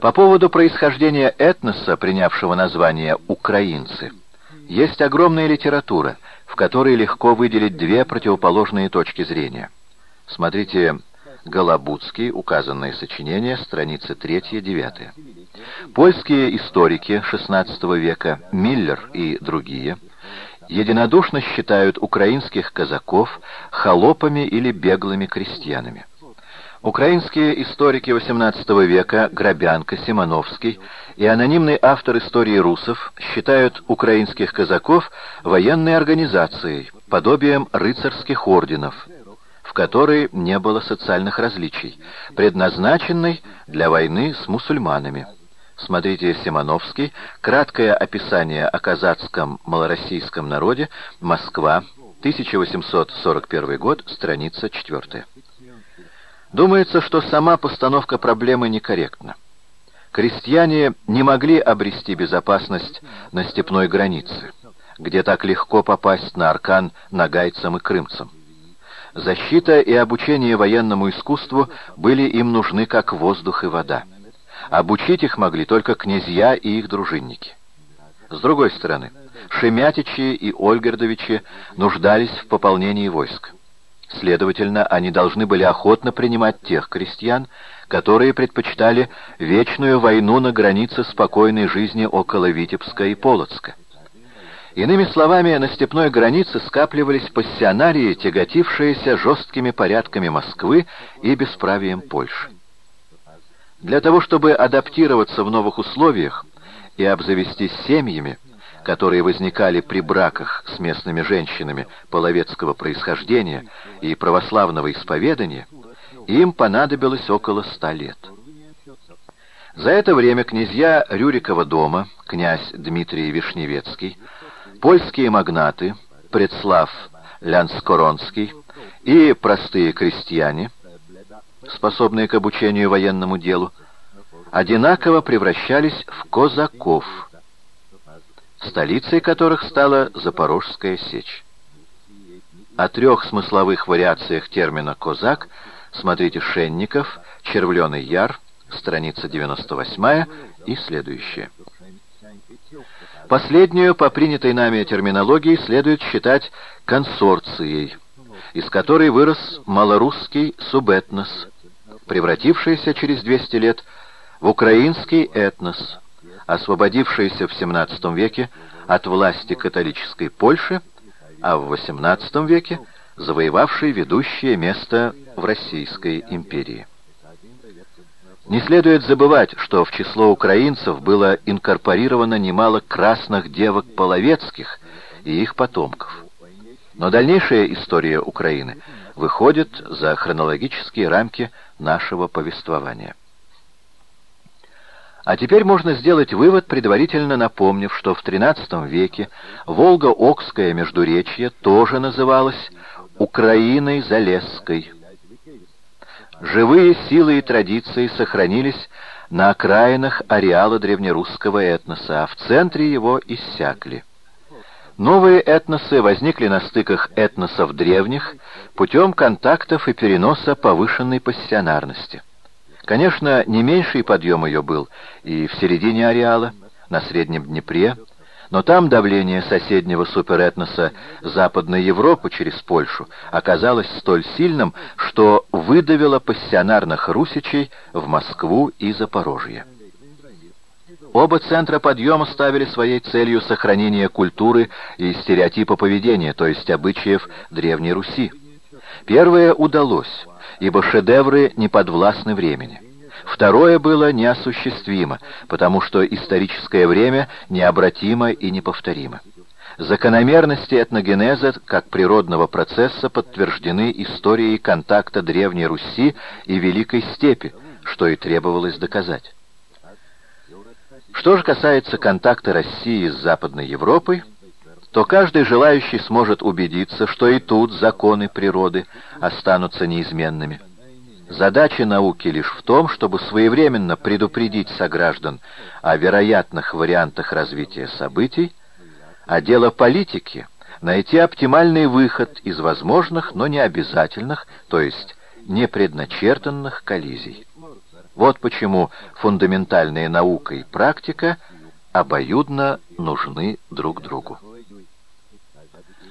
По поводу происхождения этноса, принявшего название «украинцы», есть огромная литература, в которой легко выделить две противоположные точки зрения. Смотрите Голобудский, указанное сочинение, страницы 3-9. Польские историки XVI века, Миллер и другие, единодушно считают украинских казаков холопами или беглыми крестьянами. Украинские историки XVIII века Грабянка, Симоновский и анонимный автор истории русов считают украинских казаков военной организацией, подобием рыцарских орденов, в которой не было социальных различий, предназначенной для войны с мусульманами. Смотрите Симоновский, краткое описание о казацком малороссийском народе, Москва, 1841 год, страница 4. Думается, что сама постановка проблемы некорректна. Крестьяне не могли обрести безопасность на степной границе, где так легко попасть на аркан нагайцам и крымцам. Защита и обучение военному искусству были им нужны как воздух и вода. Обучить их могли только князья и их дружинники. С другой стороны, Шемятичи и Ольгердовичи нуждались в пополнении войск. Следовательно, они должны были охотно принимать тех крестьян, которые предпочитали вечную войну на границе спокойной жизни около Витебска и Полоцка. Иными словами, на степной границе скапливались пассионарии, тяготившиеся жесткими порядками Москвы и бесправием Польши. Для того, чтобы адаптироваться в новых условиях и обзавестись семьями, которые возникали при браках с местными женщинами половецкого происхождения и православного исповедания, им понадобилось около ста лет. За это время князья Рюрикова дома, князь Дмитрий Вишневецкий, польские магнаты, Предслав Лянскоронский и простые крестьяне, способные к обучению военному делу, одинаково превращались в казаков – столицей которых стала Запорожская сечь. О трех смысловых вариациях термина «козак» смотрите Шенников, «Червленый яр», страница 98 и следующее. Последнюю, по принятой нами терминологии, следует считать консорцией, из которой вырос малорусский субэтнос, превратившийся через 200 лет в украинский этнос – освободившаяся в XVII веке от власти католической Польши, а в XVIII веке завоевавшей ведущее место в Российской империи. Не следует забывать, что в число украинцев было инкорпорировано немало красных девок половецких и их потомков. Но дальнейшая история Украины выходит за хронологические рамки нашего повествования. А теперь можно сделать вывод, предварительно напомнив, что в XIII веке Волго-Окское междуречье тоже называлось Украиной Залесской. Живые силы и традиции сохранились на окраинах ареала древнерусского этноса, а в центре его иссякли. Новые этносы возникли на стыках этносов древних путем контактов и переноса повышенной пассионарности. Конечно, не меньший подъем ее был и в середине ареала, на Среднем Днепре, но там давление соседнего суперэтноса Западной Европы через Польшу оказалось столь сильным, что выдавило пассионарных русичей в Москву и Запорожье. Оба центра подъема ставили своей целью сохранение культуры и стереотипа поведения, то есть обычаев Древней Руси. Первое удалось, ибо шедевры не подвластны времени. Второе было неосуществимо, потому что историческое время необратимо и неповторимо. Закономерности этногенеза как природного процесса подтверждены историей контакта Древней Руси и Великой Степи, что и требовалось доказать. Что же касается контакта России с Западной Европой, то каждый желающий сможет убедиться, что и тут законы природы останутся неизменными. Задача науки лишь в том, чтобы своевременно предупредить сограждан о вероятных вариантах развития событий, а дело политики — найти оптимальный выход из возможных, но не обязательных, то есть непредначертанных коллизий. Вот почему фундаментальная наука и практика обоюдно нужны друг другу.